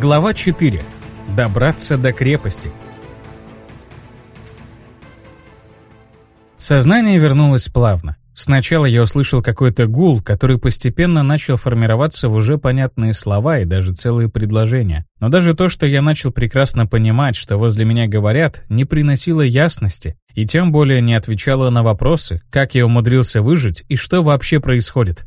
Глава 4. Добраться до крепости. Сознание вернулось плавно. Сначала я услышал какой-то гул, который постепенно начал формироваться в уже понятные слова и даже целые предложения. Но даже то, что я начал прекрасно понимать, что возле меня говорят, не приносило ясности, и тем более не отвечало на вопросы, как я умудрился выжить и что вообще происходит.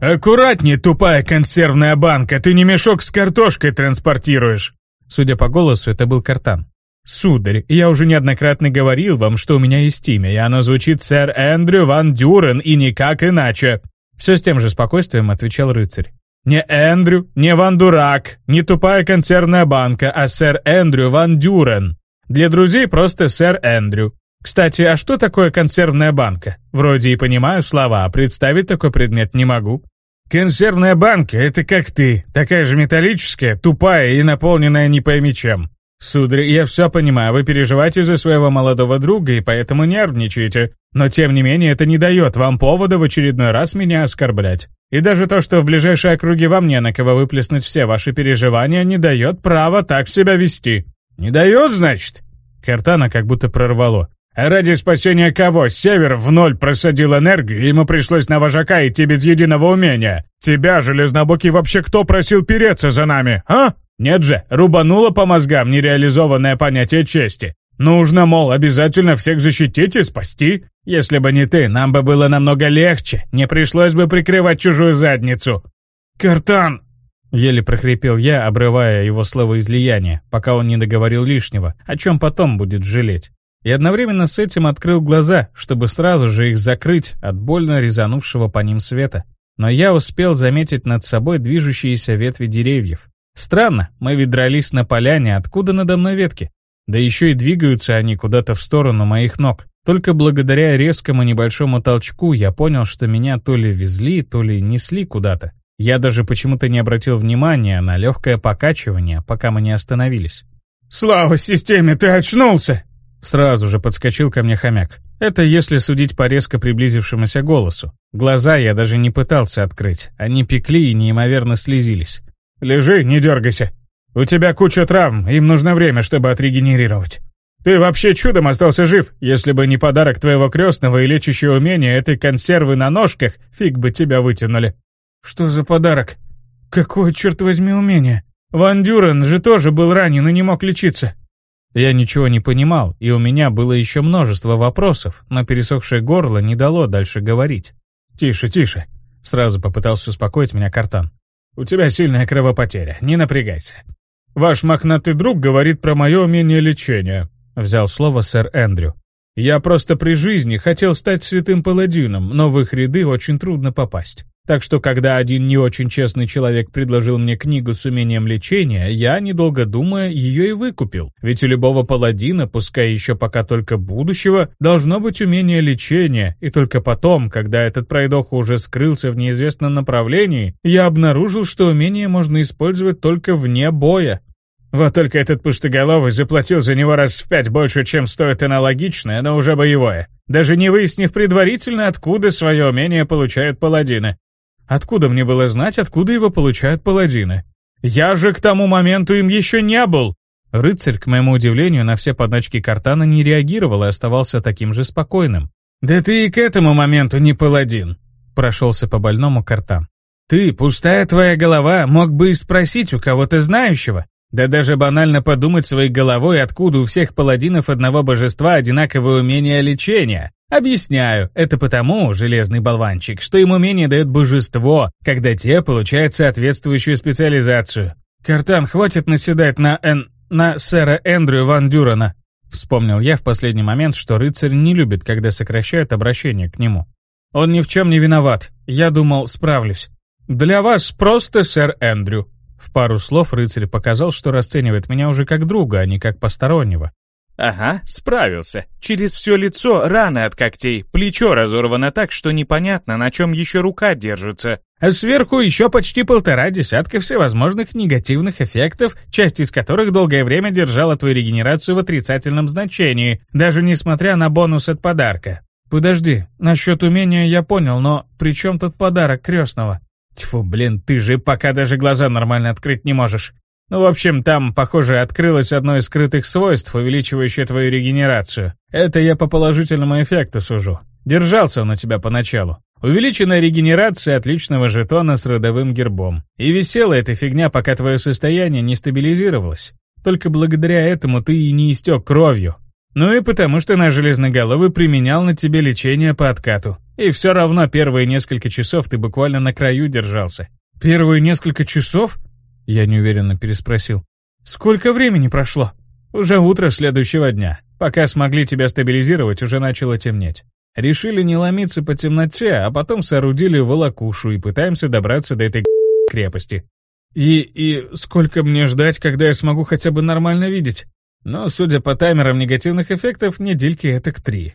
«Аккуратнее, тупая консервная банка, ты не мешок с картошкой транспортируешь!» Судя по голосу, это был картан. «Сударь, я уже неоднократно говорил вам, что у меня есть имя, и оно звучит сэр Эндрю Ван Дюрен и никак иначе». Все с тем же спокойствием отвечал рыцарь. «Не Эндрю, не Ван Дурак, не тупая консервная банка, а сэр Эндрю Ван Дюрен. Для друзей просто сэр Эндрю. Кстати, а что такое консервная банка? Вроде и понимаю слова, а представить такой предмет не могу. Консервная банка — это как ты, такая же металлическая, тупая и наполненная не пойми чем. Сударь, я все понимаю, вы переживаете за своего молодого друга и поэтому нервничаете. Но тем не менее это не дает вам повода в очередной раз меня оскорблять. И даже то, что в ближайшей округе вам не на кого выплеснуть все ваши переживания, не дает права так себя вести. Не дает, значит? Картана как будто прорвало. А ради спасения кого? Север в ноль просадил энергию, ему пришлось на вожака идти без единого умения. Тебя, Железнобокий, вообще кто просил переться за нами, а? Нет же, рубануло по мозгам нереализованное понятие чести. Нужно, мол, обязательно всех защитить и спасти. Если бы не ты, нам бы было намного легче, не пришлось бы прикрывать чужую задницу. «Картан!» Еле прохрипел я, обрывая его словоизлияние, пока он не договорил лишнего, о чем потом будет жалеть и одновременно с этим открыл глаза, чтобы сразу же их закрыть от больно резанувшего по ним света. Но я успел заметить над собой движущиеся ветви деревьев. Странно, мы ведь дрались на поляне, откуда надо мной ветки? Да еще и двигаются они куда-то в сторону моих ног. Только благодаря резкому небольшому толчку я понял, что меня то ли везли, то ли несли куда-то. Я даже почему-то не обратил внимания на легкое покачивание, пока мы не остановились. «Слава системе, ты очнулся!» Сразу же подскочил ко мне хомяк. Это если судить по резко приблизившемуся голосу. Глаза я даже не пытался открыть. Они пекли и неимоверно слезились. «Лежи, не дергайся. У тебя куча травм, им нужно время, чтобы отрегенерировать. Ты вообще чудом остался жив. Если бы не подарок твоего крестного и лечащее умение этой консервы на ножках, фиг бы тебя вытянули». «Что за подарок? Какое, черт возьми, умение? Ван Дюрен же тоже был ранен и не мог лечиться». Я ничего не понимал, и у меня было еще множество вопросов, но пересохшее горло не дало дальше говорить. «Тише, тише», — сразу попытался успокоить меня Картан. «У тебя сильная кровопотеря, не напрягайся. Ваш мохнатый друг говорит про мое умение лечения», — взял слово сэр Эндрю. «Я просто при жизни хотел стать святым паладином, но в их ряды очень трудно попасть. Так что, когда один не очень честный человек предложил мне книгу с умением лечения, я, недолго думая, ее и выкупил. Ведь у любого паладина, пускай еще пока только будущего, должно быть умение лечения, и только потом, когда этот пройдоха уже скрылся в неизвестном направлении, я обнаружил, что умение можно использовать только вне боя. Вот только этот пустоголовый заплатил за него раз в пять больше, чем стоит аналогичное, но уже боевое, даже не выяснив предварительно, откуда свое умение получают паладины. Откуда мне было знать, откуда его получают паладины? Я же к тому моменту им еще не был. Рыцарь, к моему удивлению, на все подначки Картана не реагировал и оставался таким же спокойным. «Да ты и к этому моменту не паладин», — прошелся по больному Картан. «Ты, пустая твоя голова, мог бы и спросить у кого-то знающего. Да даже банально подумать своей головой, откуда у всех паладинов одного божества одинаковое умение лечения. Объясняю, это потому, железный болванчик, что им умение дает божество, когда те получают соответствующую специализацию. Картан, хватит наседать на Эн... на сэра Эндрю Ван Дюрана. Вспомнил я в последний момент, что рыцарь не любит, когда сокращают обращение к нему. Он ни в чем не виноват. Я думал, справлюсь. Для вас просто сэр Эндрю. В пару слов рыцарь показал, что расценивает меня уже как друга, а не как постороннего. Ага, справился. Через все лицо раны от когтей, плечо разорвано так, что непонятно, на чем еще рука держится. А сверху еще почти полтора десятка всевозможных негативных эффектов, часть из которых долгое время держала твою регенерацию в отрицательном значении, даже несмотря на бонус от подарка. Подожди, насчет умения я понял, но при чем тут подарок крестного? Тьфу, блин, ты же пока даже глаза нормально открыть не можешь. Ну, в общем, там, похоже, открылось одно из скрытых свойств, увеличивающее твою регенерацию. Это я по положительному эффекту сужу. Держался он у тебя поначалу. Увеличенная регенерация отличного жетона с родовым гербом. И висела эта фигня, пока твое состояние не стабилизировалось. Только благодаря этому ты и не истек кровью. Ну и потому, что наш железноголовый применял на тебе лечение по откату. И все равно первые несколько часов ты буквально на краю держался. Первые несколько часов? Я неуверенно переспросил. Сколько времени прошло? Уже утро следующего дня. Пока смогли тебя стабилизировать, уже начало темнеть. Решили не ломиться по темноте, а потом соорудили волокушу и пытаемся добраться до этой крепости. И, и сколько мне ждать, когда я смогу хотя бы нормально видеть? Но, судя по таймерам негативных эффектов, недельки это к три.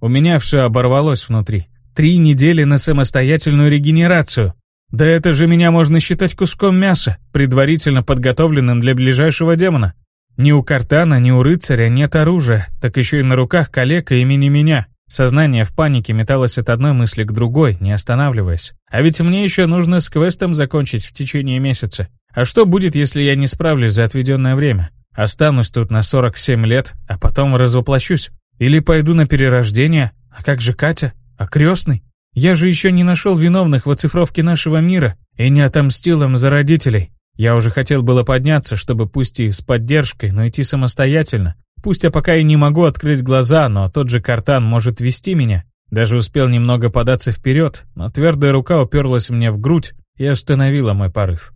У меня все оборвалось внутри. Три недели на самостоятельную регенерацию. Да это же меня можно считать куском мяса, предварительно подготовленным для ближайшего демона. Ни у Картана, ни у рыцаря нет оружия, так еще и на руках калека имени меня. Сознание в панике металось от одной мысли к другой, не останавливаясь. А ведь мне еще нужно с квестом закончить в течение месяца. А что будет, если я не справлюсь за отведенное время? Останусь тут на 47 лет, а потом развоплощусь? Или пойду на перерождение? А как же Катя? А крестный? Я же еще не нашел виновных в оцифровке нашего мира и не отомстил им за родителей. Я уже хотел было подняться, чтобы пусть и с поддержкой, но идти самостоятельно, Пусть я пока и не могу открыть глаза, но тот же картан может вести меня. Даже успел немного податься вперед, но твердая рука уперлась мне в грудь и остановила мой порыв.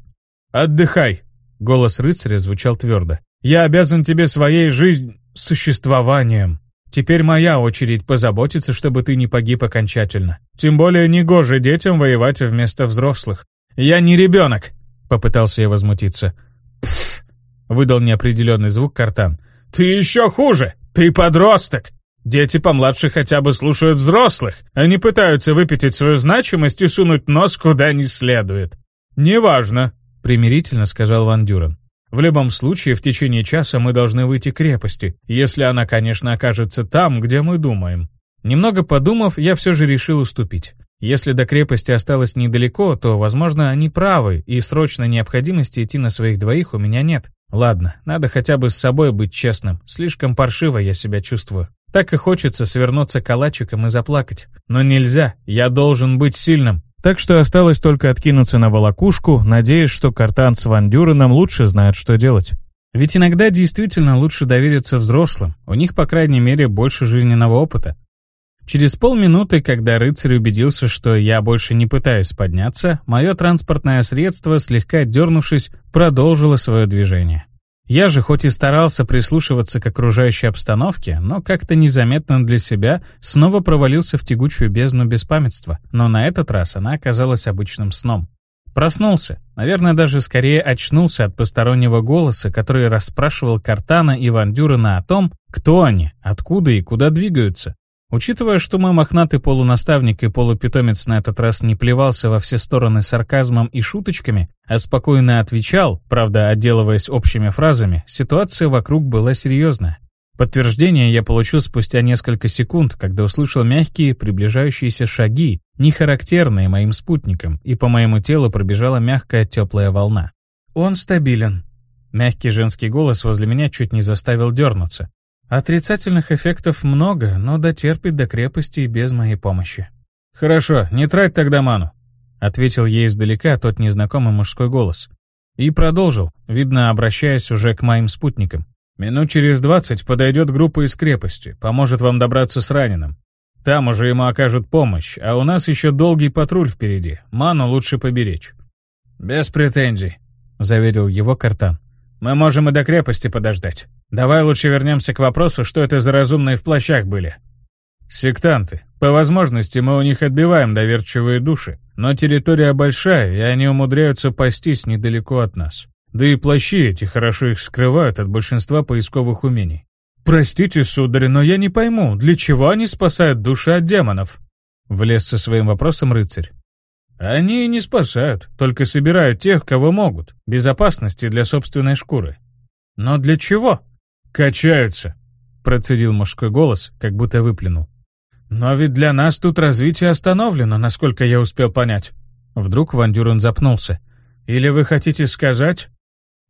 «Отдыхай!» — голос рыцаря звучал твердо. «Я обязан тебе своей жизнь... существованием. Теперь моя очередь позаботиться, чтобы ты не погиб окончательно. Тем более негоже детям воевать вместо взрослых. Я не ребенок!» — попытался я возмутиться. «Пф!» — выдал неопределенный звук картан. «Ты еще хуже! Ты подросток! Дети помладше хотя бы слушают взрослых, а не пытаются выпятить свою значимость и сунуть нос куда не следует». «Неважно», — примирительно сказал Ван Дюрен. «В любом случае, в течение часа мы должны выйти к крепости, если она, конечно, окажется там, где мы думаем». Немного подумав, я все же решил уступить. Если до крепости осталось недалеко, то, возможно, они правы, и срочной необходимости идти на своих двоих у меня нет. Ладно, надо хотя бы с собой быть честным. Слишком паршиво я себя чувствую. Так и хочется свернуться калачиком и заплакать. Но нельзя, я должен быть сильным. Так что осталось только откинуться на волокушку, надеясь, что Картан с Ван Дюреном лучше знают, что делать. Ведь иногда действительно лучше довериться взрослым. У них, по крайней мере, больше жизненного опыта. Через полминуты, когда рыцарь убедился, что я больше не пытаюсь подняться, мое транспортное средство, слегка дернувшись, продолжило свое движение. Я же хоть и старался прислушиваться к окружающей обстановке, но как-то незаметно для себя снова провалился в тягучую бездну беспамятства, но на этот раз она оказалась обычным сном. Проснулся, наверное, даже скорее очнулся от постороннего голоса, который расспрашивал Картана и Ван Дюрена о том, кто они, откуда и куда двигаются. Учитывая, что мой мохнатый полунаставник и полупитомец на этот раз не плевался во все стороны сарказмом и шуточками, а спокойно отвечал, правда, отделываясь общими фразами, ситуация вокруг была серьезная. Подтверждение я получил спустя несколько секунд, когда услышал мягкие приближающиеся шаги, не характерные моим спутникам, и по моему телу пробежала мягкая теплая волна. «Он стабилен». Мягкий женский голос возле меня чуть не заставил дернуться. Отрицательных эффектов много, но дотерпит до крепости без моей помощи. «Хорошо, не трать тогда ману», — ответил ей издалека тот незнакомый мужской голос. И продолжил, видно, обращаясь уже к моим спутникам. «Минут через двадцать подойдет группа из крепости, поможет вам добраться с раненым. Там уже ему окажут помощь, а у нас еще долгий патруль впереди, ману лучше поберечь». «Без претензий», — заверил его Картан. «Мы можем и до крепости подождать». Давай лучше вернемся к вопросу, что это за разумные в плащах были. Сектанты. По возможности мы у них отбиваем доверчивые души, но территория большая, и они умудряются пастись недалеко от нас. Да и плащи эти хорошо их скрывают от большинства поисковых умений. «Простите, сударь, но я не пойму, для чего они спасают души от демонов?» Влез со своим вопросом рыцарь. «Они не спасают, только собирают тех, кого могут. Безопасности для собственной шкуры». «Но для чего?» «Качаются», — процедил мужской голос, как будто выплюнул. «Но ведь для нас тут развитие остановлено, насколько я успел понять». Вдруг Ван Дюрен запнулся. «Или вы хотите сказать...»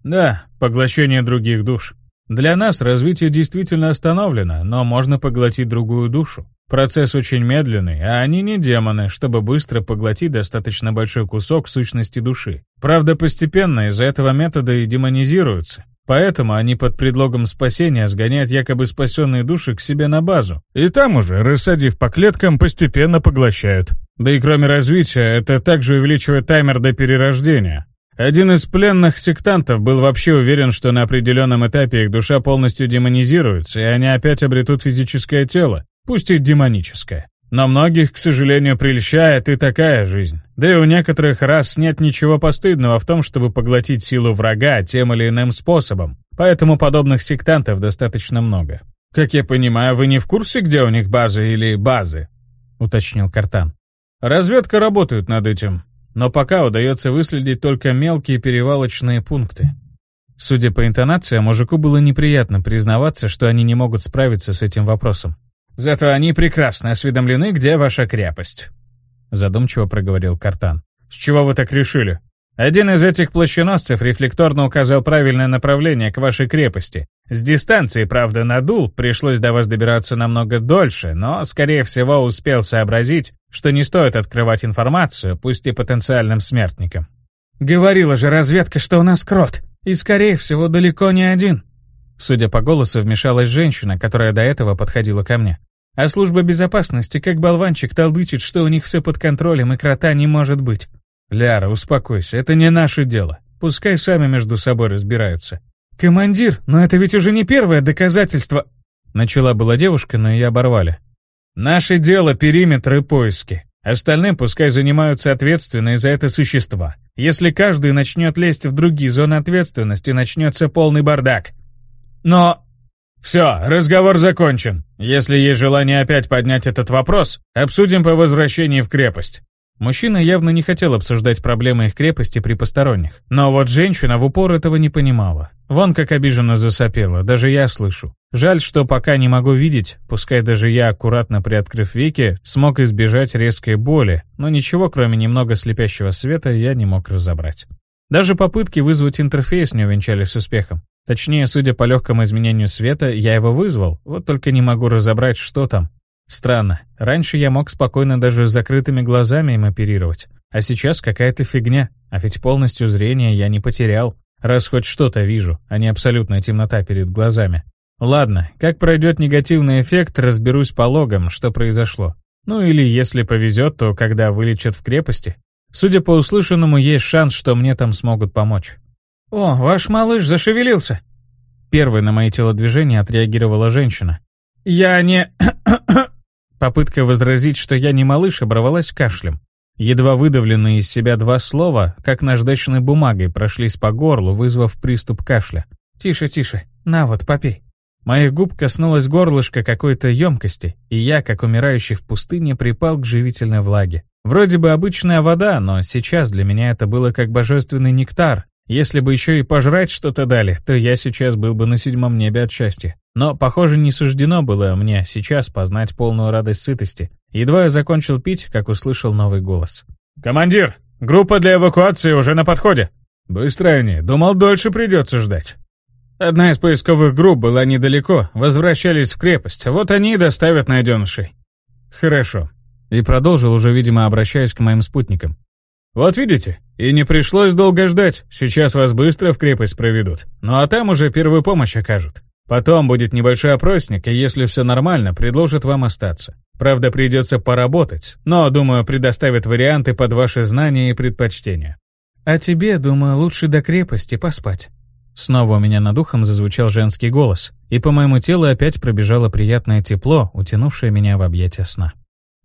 Да, поглощение других душ. Для нас развитие действительно остановлено, но можно поглотить другую душу. Процесс очень медленный, а они не демоны, чтобы быстро поглотить достаточно большой кусок сущности души. Правда, постепенно из-за этого метода и демонизируются. Поэтому они под предлогом спасения сгоняют якобы спасенные души к себе на базу. И там уже, рассадив по клеткам, постепенно поглощают. Да и кроме развития, это также увеличивает таймер до перерождения. Один из пленных сектантов был вообще уверен, что на определенном этапе их душа полностью демонизируется, и они опять обретут физическое тело, пусть и демоническое. Но многих, к сожалению, прельщает и такая жизнь. Да и у некоторых рас нет ничего постыдного в том, чтобы поглотить силу врага тем или иным способом. Поэтому подобных сектантов достаточно много. «Как я понимаю, вы не в курсе, где у них базы или базы?» — уточнил Картан. «Разведка работает над этим но пока удается выследить только мелкие перевалочные пункты. Судя по интонации, мужику было неприятно признаваться, что они не могут справиться с этим вопросом. «Зато они прекрасно осведомлены, где ваша крепость», — задумчиво проговорил Картан. «С чего вы так решили?» Один из этих плащеносцев рефлекторно указал правильное направление к вашей крепости. С дистанции, правда, надул, пришлось до вас добираться намного дольше, но, скорее всего, успел сообразить, что не стоит открывать информацию, пусть и потенциальным смертникам. «Говорила же разведка, что у нас крот, и, скорее всего, далеко не один». Судя по голосу, вмешалась женщина, которая до этого подходила ко мне. А служба безопасности, как болванчик, толдычит, что у них все под контролем и крота не может быть. «Ляра, успокойся, это не наше дело. Пускай сами между собой разбираются». «Командир, но это ведь уже не первое доказательство...» Начала была девушка, но ее оборвали. «Наше дело — периметр и поиски. Остальным пускай занимаются ответственные за это существа. Если каждый начнет лезть в другие зоны ответственности, начнется полный бардак. Но... Все, разговор закончен. Если есть желание опять поднять этот вопрос, обсудим по возвращении в крепость. Мужчина явно не хотел обсуждать проблемы их крепости при посторонних. Но вот женщина в упор этого не понимала. Вон как обиженно засопела, даже я слышу. Жаль, что пока не могу видеть, пускай даже я, аккуратно приоткрыв веки, смог избежать резкой боли, но ничего, кроме немного слепящего света, я не мог разобрать. Даже попытки вызвать интерфейс не увенчались успехом. Точнее, судя по легкому изменению света, я его вызвал, вот только не могу разобрать, что там. Странно. Раньше я мог спокойно даже с закрытыми глазами им оперировать. А сейчас какая-то фигня. А ведь полностью зрение я не потерял. Раз хоть что-то вижу, а не абсолютная темнота перед глазами. Ладно, как пройдет негативный эффект, разберусь по логам, что произошло. Ну или, если повезет, то когда вылечат в крепости. Судя по услышанному, есть шанс, что мне там смогут помочь. «О, ваш малыш зашевелился!» Первой на мои телодвижения отреагировала женщина. «Я не...» Попытка возразить, что я не малыш, оборвалась кашлем. Едва выдавленные из себя два слова, как наждачной бумагой, прошлись по горлу, вызвав приступ кашля. «Тише, тише. На вот, попей». Моих губ коснулось горлышко какой-то емкости, и я, как умирающий в пустыне, припал к живительной влаге. Вроде бы обычная вода, но сейчас для меня это было как божественный нектар, если бы еще и пожрать что-то дали, то я сейчас был бы на седьмом небе от счастья. Но, похоже, не суждено было мне сейчас познать полную радость сытости. Едва я закончил пить, как услышал новый голос. «Командир, группа для эвакуации уже на подходе!» «Быстро они, думал, дольше придется ждать». Одна из поисковых групп была недалеко, возвращались в крепость, вот они и доставят найденышей. «Хорошо». И продолжил уже, видимо, обращаясь к моим спутникам. Вот видите, и не пришлось долго ждать, сейчас вас быстро в крепость проведут, ну а там уже первую помощь окажут. Потом будет небольшой опросник, и если все нормально, предложат вам остаться. Правда, придется поработать, но, думаю, предоставят варианты под ваши знания и предпочтения. А тебе, думаю, лучше до крепости поспать. Снова у меня над ухом зазвучал женский голос, и по моему телу опять пробежало приятное тепло, утянувшее меня в объятия сна.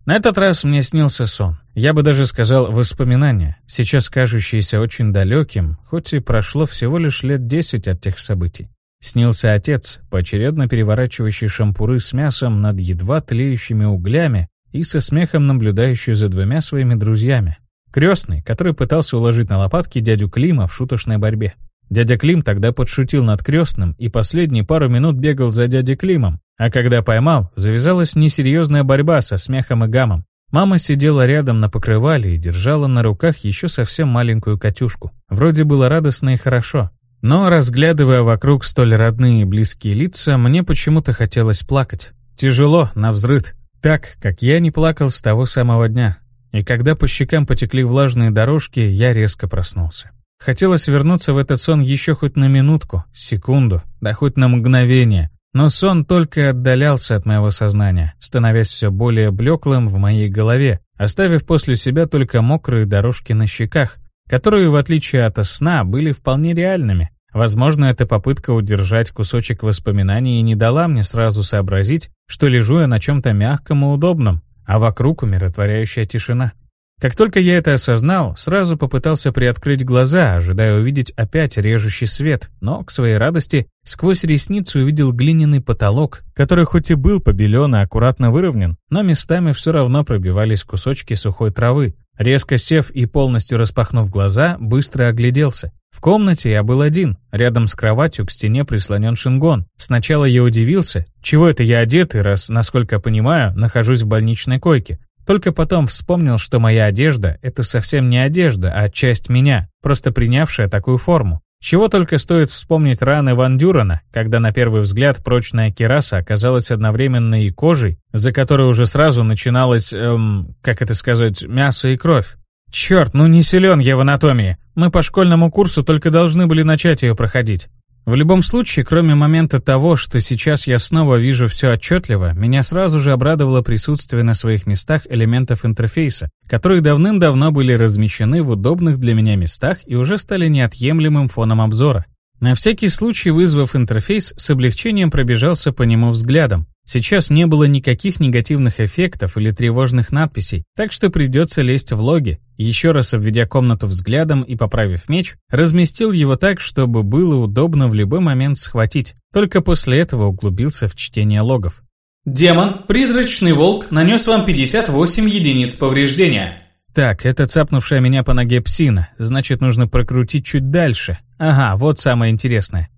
На этот раз мне снился сон. Я бы даже сказал воспоминания, сейчас кажущиеся очень далеким, хоть и прошло всего лишь лет десять от тех событий. Снился отец, поочередно переворачивающий шампуры с мясом над едва тлеющими углями и со смехом наблюдающий за двумя своими друзьями. Крестный, который пытался уложить на лопатки дядю Клима в шуточной борьбе. Дядя Клим тогда подшутил над крестным и последние пару минут бегал за дядей Климом, а когда поймал, завязалась несерьезная борьба со смехом и гамом. Мама сидела рядом на покрывале и держала на руках еще совсем маленькую Катюшку. Вроде было радостно и хорошо. Но, разглядывая вокруг столь родные и близкие лица, мне почему-то хотелось плакать. Тяжело, навзрыд. Так, как я не плакал с того самого дня. И когда по щекам потекли влажные дорожки, я резко проснулся. Хотелось вернуться в этот сон еще хоть на минутку, секунду, да хоть на мгновение. Но сон только отдалялся от моего сознания, становясь все более блеклым в моей голове, оставив после себя только мокрые дорожки на щеках, которые, в отличие от сна, были вполне реальными. Возможно, эта попытка удержать кусочек воспоминаний и не дала мне сразу сообразить, что лежу я на чем-то мягком и удобном, а вокруг умиротворяющая тишина. Как только я это осознал, сразу попытался приоткрыть глаза, ожидая увидеть опять режущий свет, но, к своей радости, сквозь ресницу увидел глиняный потолок, который хоть и был побелен и аккуратно выровнен, но местами все равно пробивались кусочки сухой травы. Резко сев и полностью распахнув глаза, быстро огляделся. В комнате я был один, рядом с кроватью к стене прислонен шингон. Сначала я удивился, чего это я одетый, раз, насколько понимаю, нахожусь в больничной койке. Только потом вспомнил, что моя одежда — это совсем не одежда, а часть меня, просто принявшая такую форму. Чего только стоит вспомнить раны Ван Дюрена, когда на первый взгляд прочная кераса оказалась одновременно и кожей, за которой уже сразу начиналось, эм, как это сказать, мясо и кровь. Черт, ну не силен я в анатомии. Мы по школьному курсу только должны были начать ее проходить. В любом случае, кроме момента того, что сейчас я снова вижу все отчетливо, меня сразу же обрадовало присутствие на своих местах элементов интерфейса, которые давным-давно были размещены в удобных для меня местах и уже стали неотъемлемым фоном обзора. На всякий случай, вызвав интерфейс, с облегчением пробежался по нему взглядом. Сейчас не было никаких негативных эффектов или тревожных надписей, так что придется лезть в логи. Еще раз обведя комнату взглядом и поправив меч, разместил его так, чтобы было удобно в любой момент схватить. Только после этого углубился в чтение логов. Демон, призрачный волк, нанес вам 58 единиц повреждения. Так, это цапнувшая меня по ноге псина, значит нужно прокрутить чуть дальше. Ага, вот самое интересное.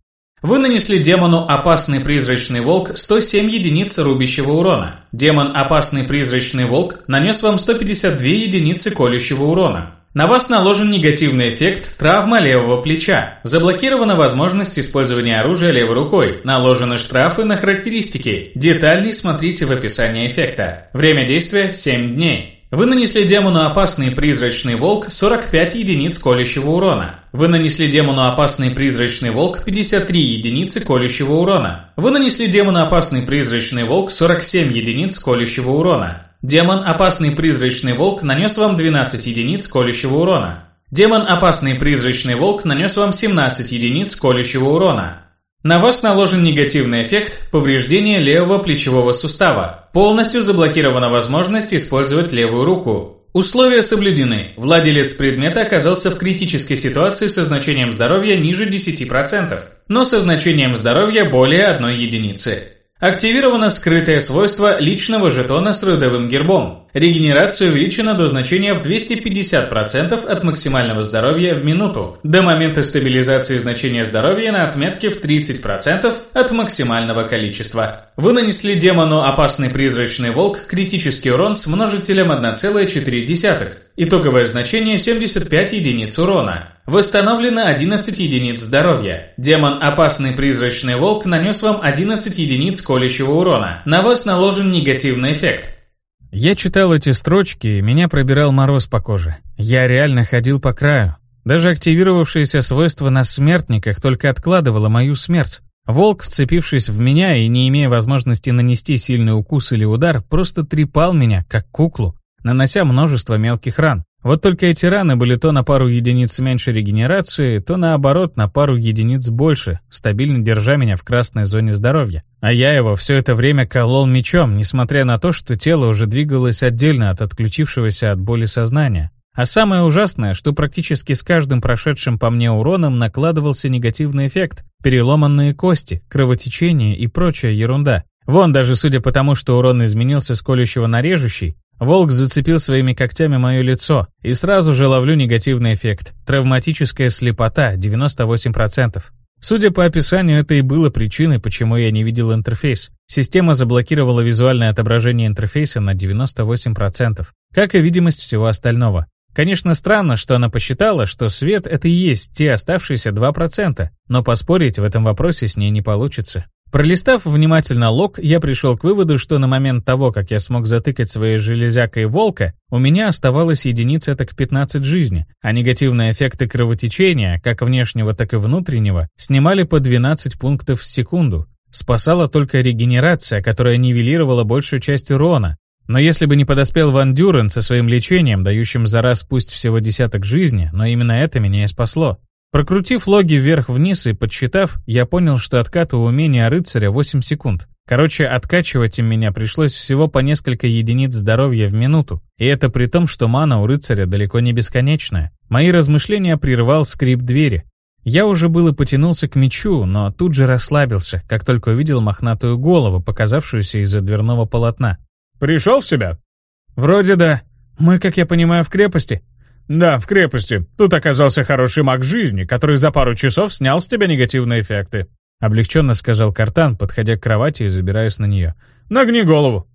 Вы нанесли демону «Опасный призрачный волк» 107 единиц рубящего урона. Демон «Опасный призрачный волк» нанес вам 152 единицы колющего урона. На вас наложен негативный эффект травма левого плеча. Заблокирована возможность использования оружия левой рукой. Наложены штрафы на характеристики. Детальней смотрите в описании эффекта. Время действия 7 дней. Вы нанесли демону опасный призрачный волк 45 единиц колющего урона. Вы нанесли демону опасный призрачный волк 53 единицы колющего урона. Вы нанесли демону опасный призрачный волк 47 единиц колющего урона. Демон опасный призрачный волк нанес вам 12 единиц колющего урона. Демон опасный призрачный волк нанес вам 17 единиц колющего урона. На вас наложен негативный эффект повреждения левого плечевого сустава. Полностью заблокирована возможность использовать левую руку. Условия соблюдены. Владелец предмета оказался в критической ситуации со значением здоровья ниже 10%, но со значением здоровья более одной единицы. Активировано скрытое свойство личного жетона с родовым гербом. Регенерация увеличена до значения в 250% от максимального здоровья в минуту, до момента стабилизации значения здоровья на отметке в 30% от максимального количества. Вы нанесли демону опасный призрачный волк критический урон с множителем 1,4. Итоговое значение 75 единиц урона. Восстановлено 11 единиц здоровья. Демон Опасный Призрачный Волк нанес вам 11 единиц колющего урона. На вас наложен негативный эффект. Я читал эти строчки, и меня пробирал мороз по коже. Я реально ходил по краю. Даже активировавшееся свойство на смертниках только откладывало мою смерть. Волк, вцепившись в меня и не имея возможности нанести сильный укус или удар, просто трепал меня, как куклу, нанося множество мелких ран. Вот только эти раны были то на пару единиц меньше регенерации, то наоборот на пару единиц больше, стабильно держа меня в красной зоне здоровья. А я его все это время колол мечом, несмотря на то, что тело уже двигалось отдельно от отключившегося от боли сознания. А самое ужасное, что практически с каждым прошедшим по мне уроном накладывался негативный эффект, переломанные кости, кровотечение и прочая ерунда. Вон даже судя по тому, что урон изменился с колющего на режущий, Волк зацепил своими когтями мое лицо, и сразу же ловлю негативный эффект. Травматическая слепота 98%. Судя по описанию, это и было причиной, почему я не видел интерфейс. Система заблокировала визуальное отображение интерфейса на 98%, как и видимость всего остального. Конечно, странно, что она посчитала, что свет — это и есть те оставшиеся 2%, но поспорить в этом вопросе с ней не получится. Пролистав внимательно лог, я пришел к выводу, что на момент того, как я смог затыкать своей железякой волка, у меня оставалось единица так 15 жизни, а негативные эффекты кровотечения, как внешнего, так и внутреннего, снимали по 12 пунктов в секунду. Спасала только регенерация, которая нивелировала большую часть урона. Но если бы не подоспел Ван Дюрен со своим лечением, дающим за раз пусть всего десяток жизни, но именно это меня и спасло. Прокрутив логи вверх-вниз и подсчитав, я понял, что откат у умения рыцаря 8 секунд. Короче, откачивать им меня пришлось всего по несколько единиц здоровья в минуту. И это при том, что мана у рыцаря далеко не бесконечная. Мои размышления прервал скрип двери. Я уже было потянулся к мечу, но тут же расслабился, как только увидел мохнатую голову, показавшуюся из-за дверного полотна. «Пришел в себя?» «Вроде да. Мы, как я понимаю, в крепости?» «Да, в крепости. Тут оказался хороший маг жизни, который за пару часов снял с тебя негативные эффекты», облегченно сказал Картан, подходя к кровати и забираясь на нее. «Нагни голову».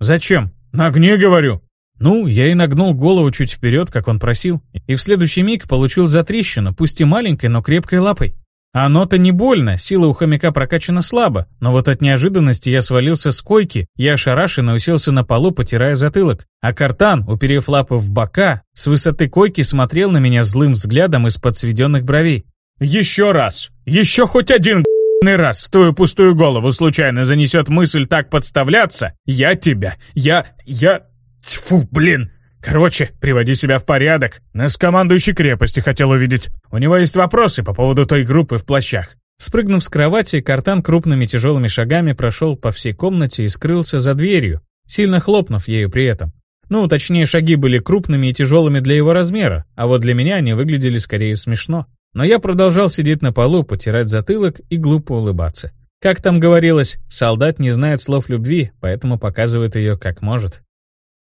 «Зачем?» «Нагни, говорю». Ну, я и нагнул голову чуть вперед, как он просил, и в следующий миг получил затрещину, пусть и маленькой, но крепкой лапой. Оно-то не больно, сила у хомяка прокачана слабо, но вот от неожиданности я свалился с койки, я ошарашенно уселся на полу, потирая затылок, а картан, уперев лапы в бока, с высоты койки смотрел на меня злым взглядом из-под сведенных бровей. «Еще раз! Еще хоть один раз в твою пустую голову случайно занесет мысль так подставляться, я тебя, я, я... Тьфу, блин!» Короче, приводи себя в порядок. Нас командующий крепости хотел увидеть. У него есть вопросы по поводу той группы в плащах. Спрыгнув с кровати, Картан крупными тяжелыми шагами прошел по всей комнате и скрылся за дверью, сильно хлопнув ею при этом. Ну, точнее, шаги были крупными и тяжелыми для его размера, а вот для меня они выглядели скорее смешно. Но я продолжал сидеть на полу, потирать затылок и глупо улыбаться. Как там говорилось, солдат не знает слов любви, поэтому показывает ее как может.